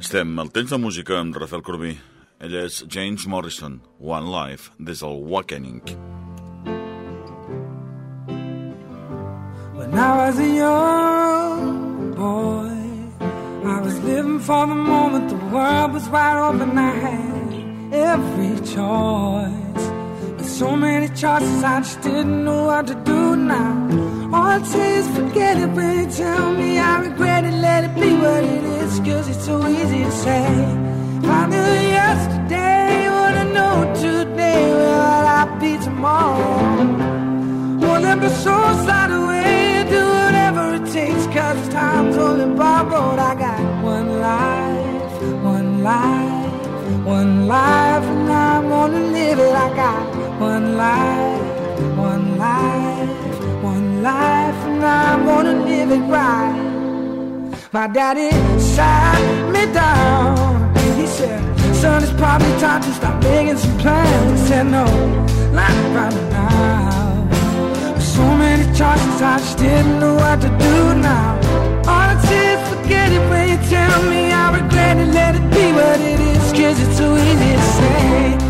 Estem al temps de música amb Rafael Corbí. Ell és James Morrison, One Life, des del Wakening. When I was a young boy, I was living for the moment the world was wide open. I had every choice. But so many choices, I just didn't know what to do now. All I say forget it when you tell me I regret it, let it be what it is, cause it's so easy to say. If I knew yesterday what I know today, would I be tomorrow? Won't let my soul slide away, do whatever it takes, cause time's only borrowed. I got one life, one life, one life, and I'm gonna live it. I got one life, one life, one life, and I'm gonna live it right. My daddy sat me down. He said, Son, it's probably time to start making some plans. I said, No, not right now. So many choices, I just didn't know what to do now. All I say is forget it when you tell me I regret it. Let it be what it is, cause it's so easy to say.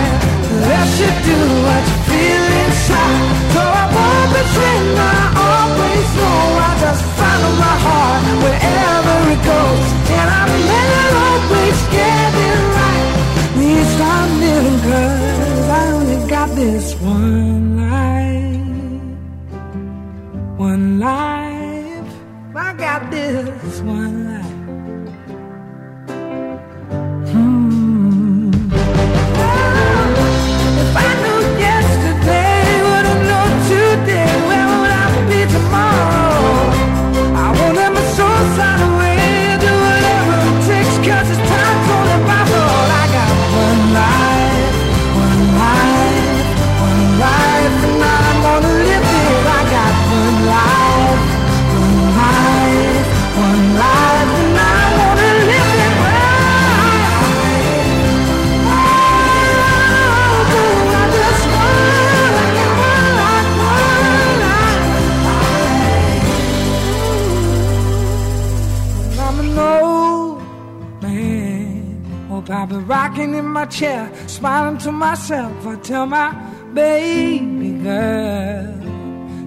my chair, smiling to myself. I tell my baby girl,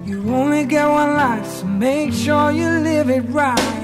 you only get one life, so make sure you live it right.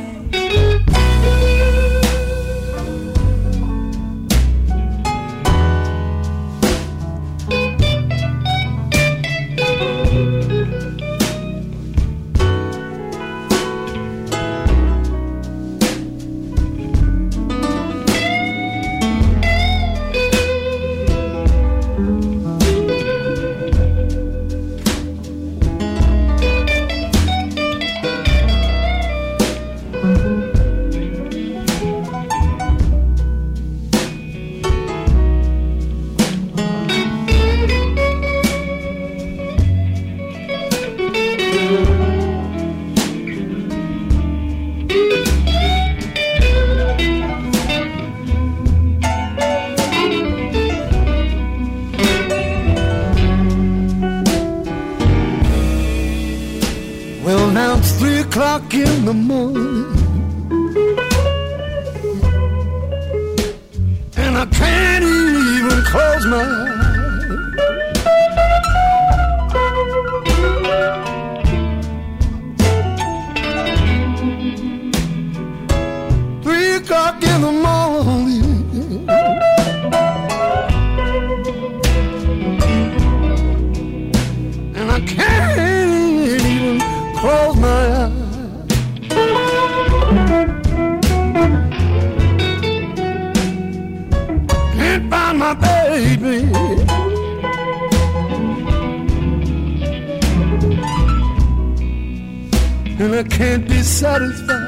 Close my eyes. Can't find my baby. And I can't be satisfied.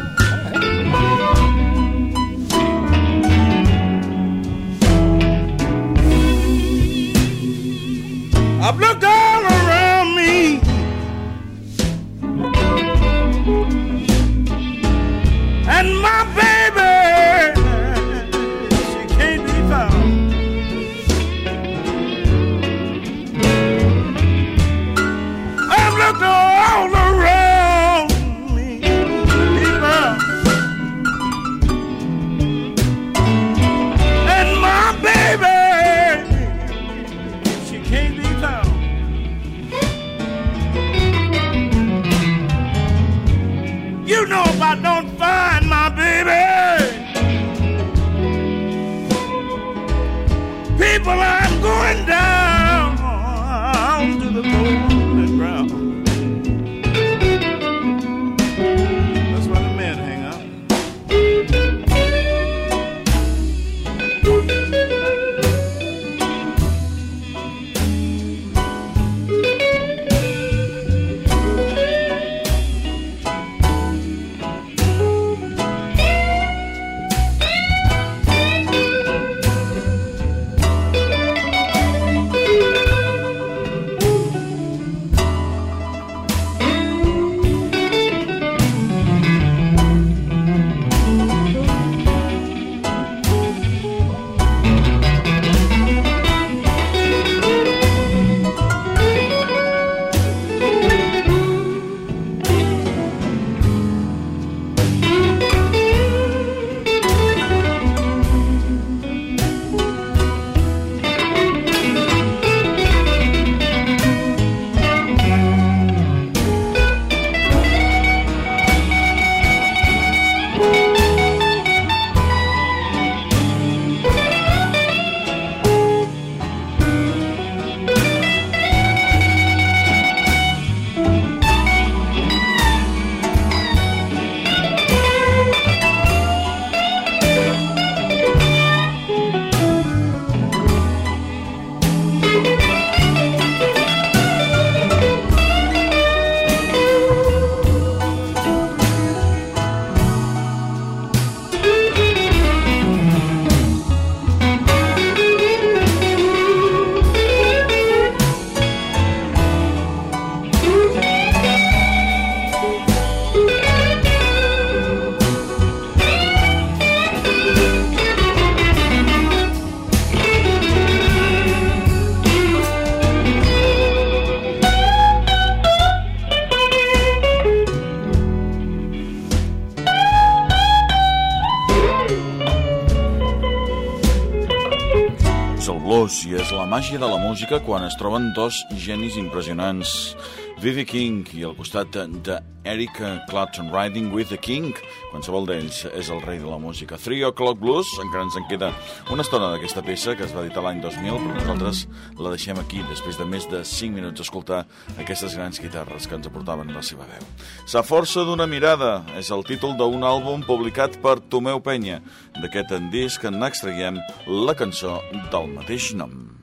Màgia de la música quan es troben dos genis impressionants. Vivi King i al costat de Eric Clapton, Riding with the King. Qualsevol d'ells és el rei de la música. Three O'Clock Blues, encara ens en queda una estona d'aquesta peça que es va editar l'any 2000, però nosaltres la deixem aquí, després de més de 5 minuts escoltar aquestes grans guitarres que ens aportaven la seva veu. Sa força d'una mirada és el títol d'un àlbum publicat per Tomeu Penya. D'aquest disc n'extraiem la cançó del mateix nom.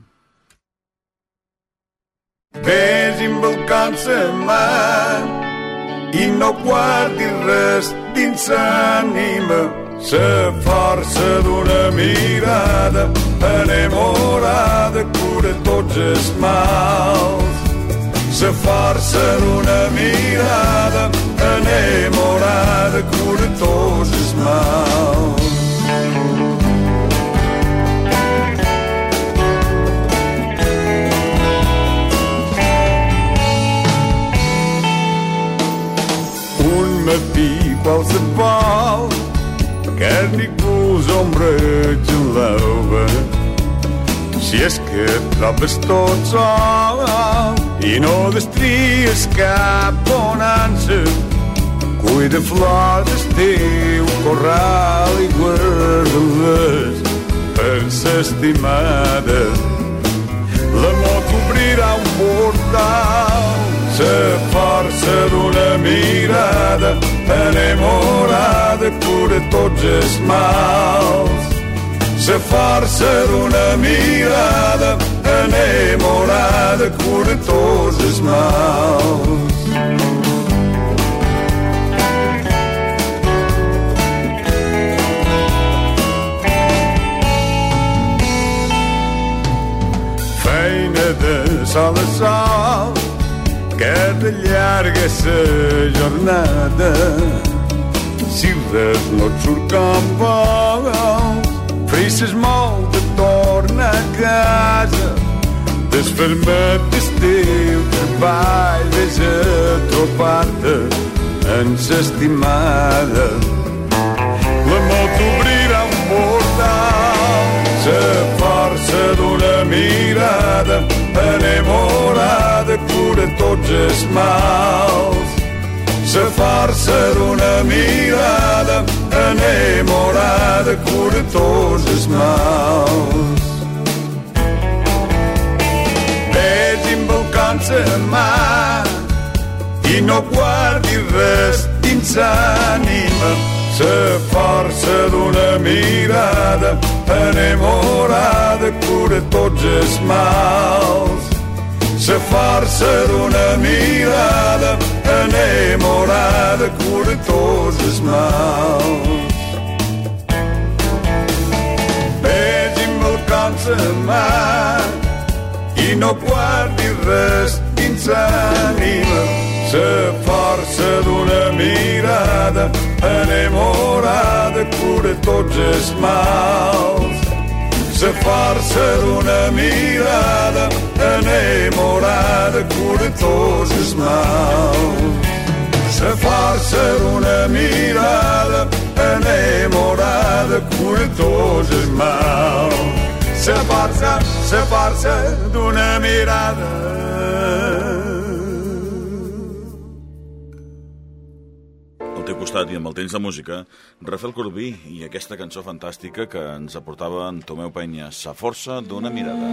Ves embolcant-se mà i no guardis res dins l'ànima. La força d'una mirada enamorada cura tots els mals. La força d'una mirada enamorada cura tots els mals. Qualsevol que ningú ombreig en l'alba si és que et trobes tot sol i no destries cap bonança cuida flors del teu corral i guarda-les per s'estimada l'amor t'obrirà un portal la força d'una mirada enamorada cura tots els mals la força d'una mirada enamorada cura tots els mals feina de sol a llarga la jornada si res no et surt com vols frisses molt de tornar a casa. Desfer-me del teu treball vés a trobar-te en s'estimada l'amor t'obrirà un portal la força d'una mirada enamorada cura tots els mals la força d'una mirada enamorada cura tots els mals. Vegin volcans a mà i no guardi res dins l'ànima la força d'una mirada enamorada cura tots els mals la força d'una mirada enamorada cura tots els mals. Vegin balcons a mà i no guardi res dins l'ànima. La força d'una mirada enamorada cura tots els mals. La força d'una mirada enamorada tots els mals. La força d'una mirada enamorada cura tots els mals. La força, la força d'una mirada costat i amb el temps de música, Rafael Corbí i aquesta cançó fantàstica que ens aportava en Tomeu Penya, Sa força d'una mirada.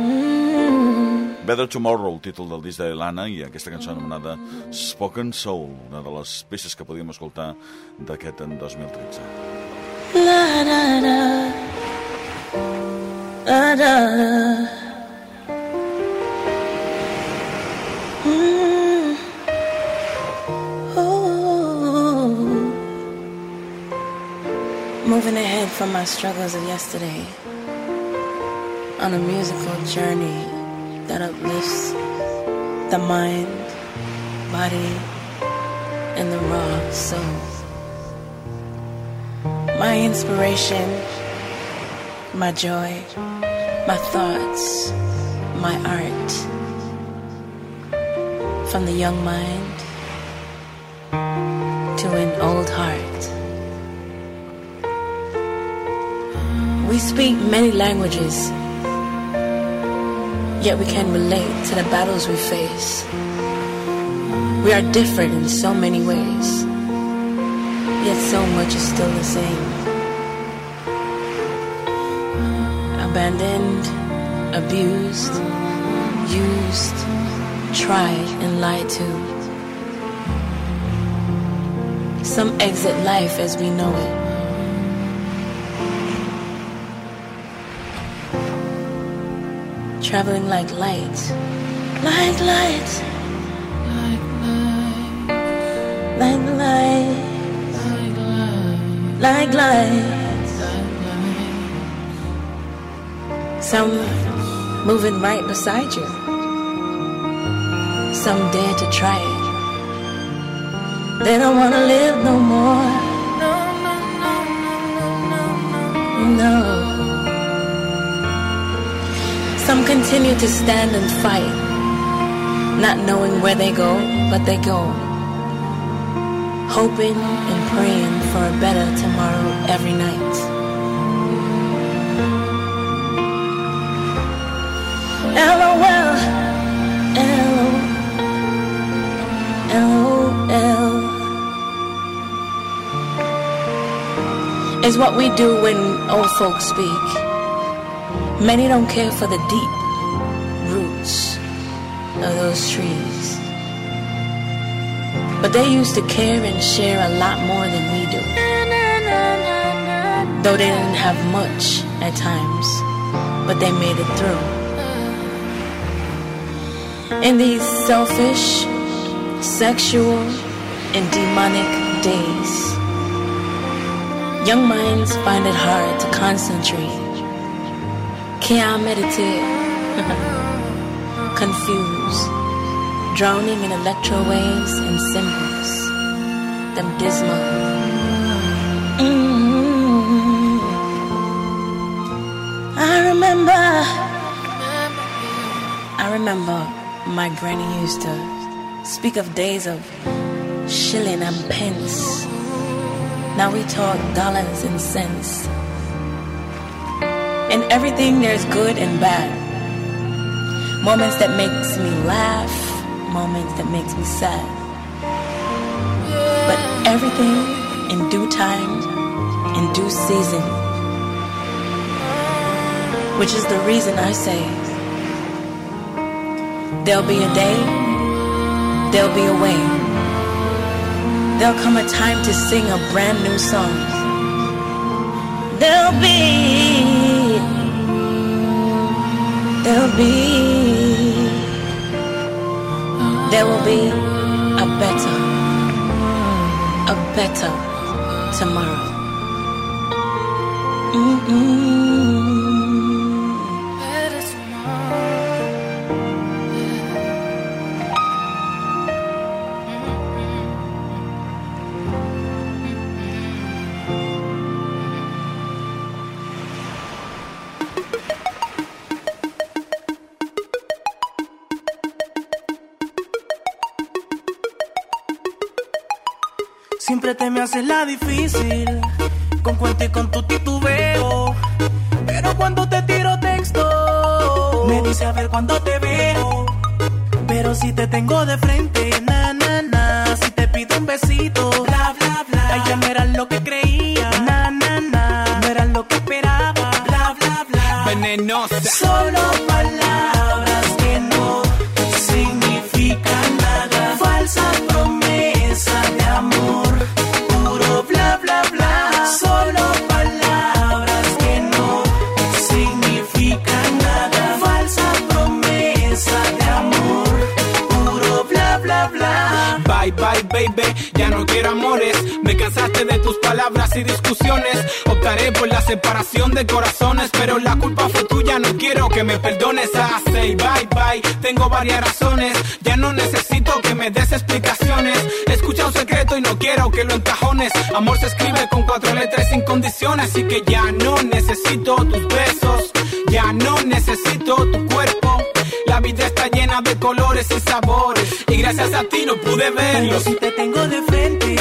Better Tomorrow, el títol del disc de l'Anna, i aquesta cançó anomenada Spoken Soul, una de les peces que podíem escoltar d'aquest en 2013. La da da. La da da. From my struggles of yesterday on a musical journey that uplifts the mind, body, and the raw soul. My inspiration, my joy, my thoughts, my art. From the young mind many languages, yet we can relate to the battles we face. We are different in so many ways, yet so much is still the same. Abandoned, abused, used, tried, and lied to. Some exit life as we know it. Traveling like light, like light, like light, like light, like light. Some moving right beside you. Some dare to try it. They don't want to live no more. No, Some continue to stand and fight, not knowing where they go, but they go. Hoping and praying for a better tomorrow every night. LOL, LOL is what we do when old folks speak. Many don't care for the deep roots of those trees. But they used to care and share a lot more than we do. Though they didn't have much at times, but they made it through. In these selfish, sexual, and demonic days, young minds find it hard to concentrate. Can't meditate, confused, drowning in electro waves and symbols, them dismal. Mm. I remember, I remember my granny used to speak of days of shilling and pence. Now we talk dollars and cents. In everything there's good and bad. Moments that makes me laugh, moments that makes me sad. But everything in due time, in due season. Which is the reason I say there'll be a day, there'll be a way. There'll come a time to sing a brand new song. There'll be, there'll be, there will be a better, a better tomorrow. Mm-mm. Siempre haces la difícil, con cuento y con tu titubeo. Pero cuando te tiro texto, me dice a ver cuando te veo. Pero si te tengo de frente, na, na, na. Si te pido un besito, bla, bla, bla. Ay, ya no era lo que creía, na, na, na. No era lo que esperaba, bla, bla, bla. Venenosa. Solo baby, ya no quiero amores. Me cansaste de tus palabras y discusiones. Optaré por la separación de corazones, pero la culpa fue tuya. No quiero que me perdones. Ah, say bye bye. Tengo varias razones. Ya no necesito que me des explicaciones. Escucha un secreto y no quiero que lo encajones. Amor se escribe con cuatro letras sin condiciones, así que ya no necesito tus besos. Ya no necesito tu cuerpo. La vida está llena de colores y sabores. Y gracias a ti no pude verlos. te tengo de frente,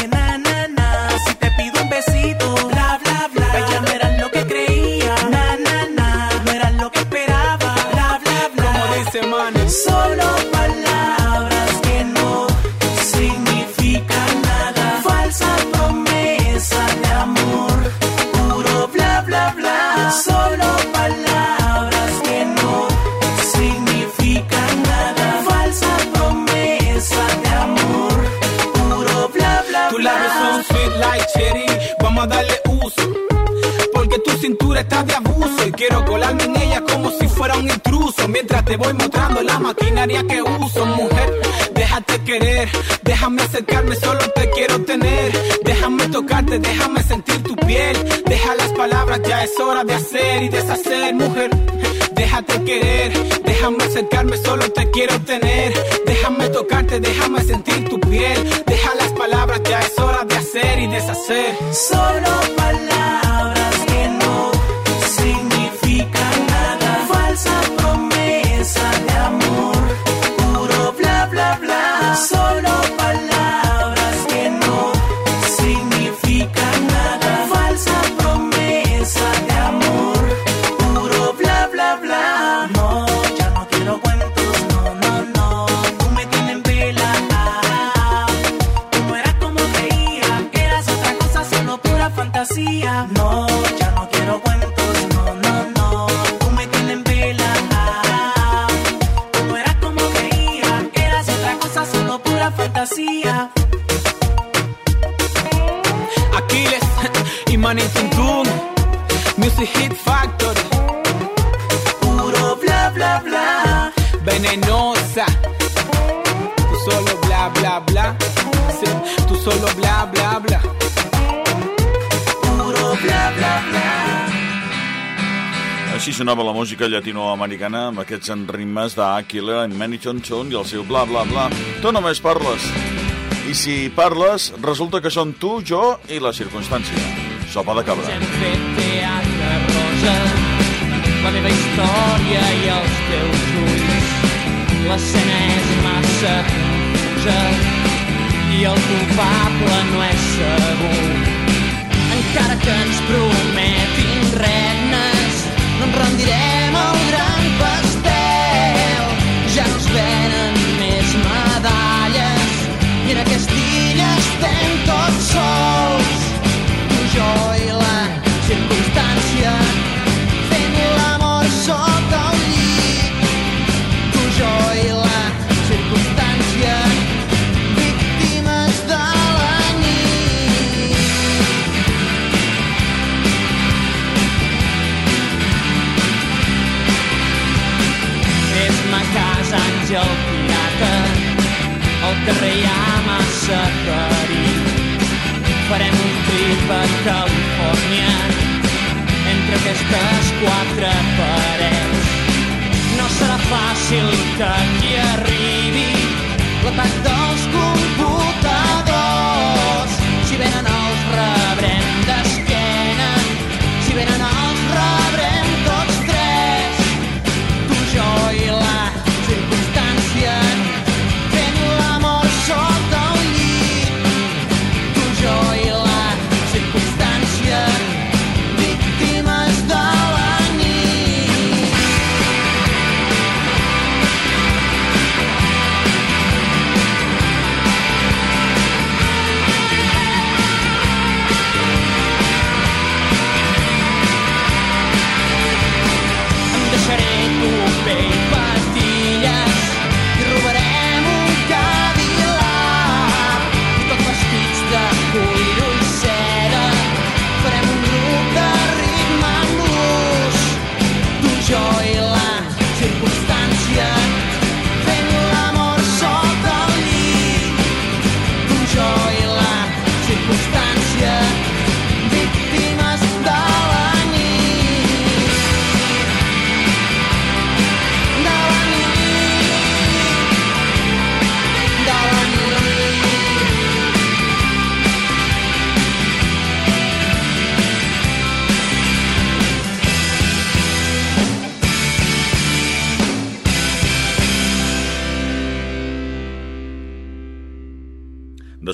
maquinaria que uso, mujer. Déjate querer, déjame acercarme, solo te quiero tener. Déjame tocarte, déjame sentir tu piel. Deja las palabras, ya es hora de hacer y deshacer, mujer. Déjate querer, déjame acercarme, solo te quiero tener. Déjame tocarte, déjame sentir tu piel. Deja las palabras, ya es hora de hacer y deshacer. Solo palabras bla bla bla. Sí, tú solo bla bla bla. Puro bla bla bla. Així sonava la música llatinoamericana amb aquests ritmes d'Aquila en Maniton Tune i el seu bla bla bla. Tu només parles. I si parles, resulta que són tu, jo i la circumstància. Sopa de cabra. Hem fet teatre rosa, la meva història i els teus ulls. L'escena és massa confusa i el culpable no és segur. Encara que ens prometin regnes, no ens rendirem al gran pastel. Ja no es venen més medalles i en aquesta illa estem tots sols. Tu, jo i la circumstància carrer hi ha massa perill. Farem un trip a Califòrnia, entre aquestes quatre parets. No serà fàcil que aquí arribi l'atac dels computadors. Si venen els rebrem d'esquena, si venen els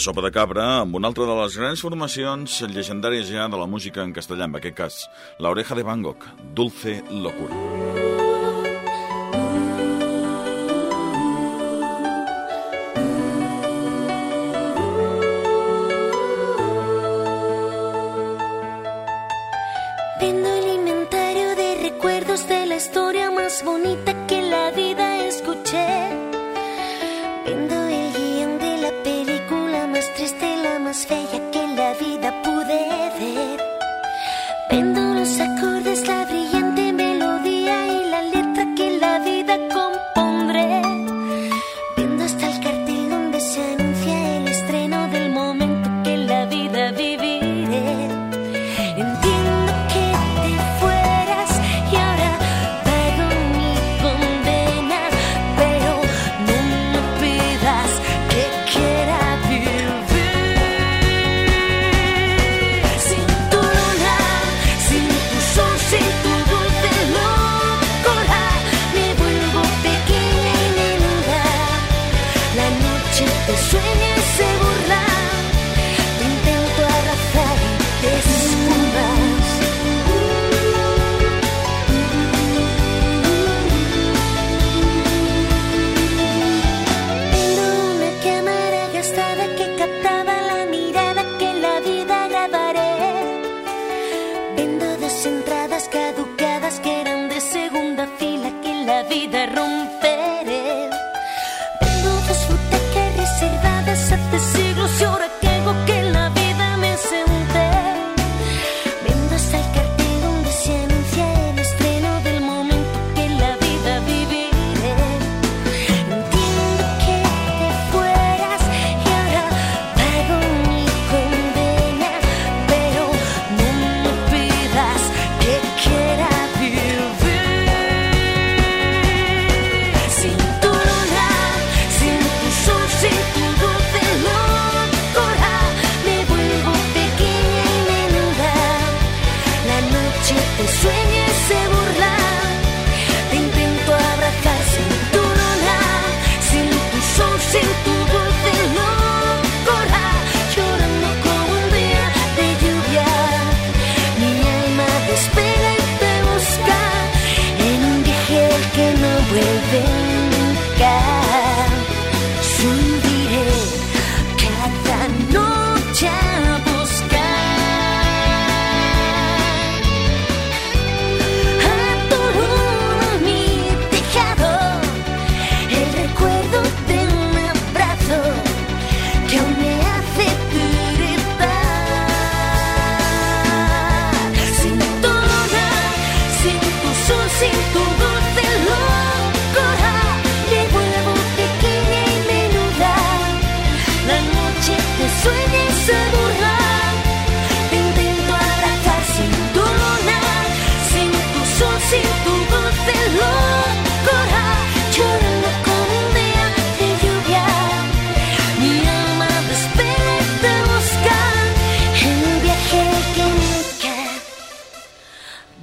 Sopa de Cabra amb una altra de les grans formacions llegendàries ja de la música en castellà, en aquest cas, La Oreja de Van Gogh, Dulce Locura. Vendo el inventario de recuerdos de la historia más bonita que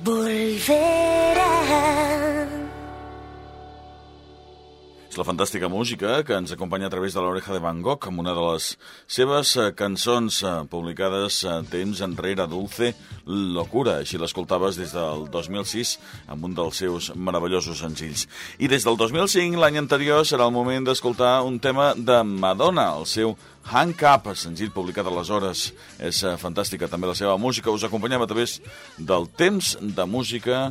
Volver. La fantàstica música que ens acompanya a través de l'oreja de Van Gogh amb una de les seves eh, cançons eh, publicades eh, temps enrere, Dulce Locura. Així l'escoltaves des del 2006 amb un dels seus meravellosos senzills. I des del 2005, l'any anterior, serà el moment d'escoltar un tema de Madonna, el seu Hank Up, senzill publicat aleshores. És fantàstica també la seva música. Us acompanyem a través del temps de música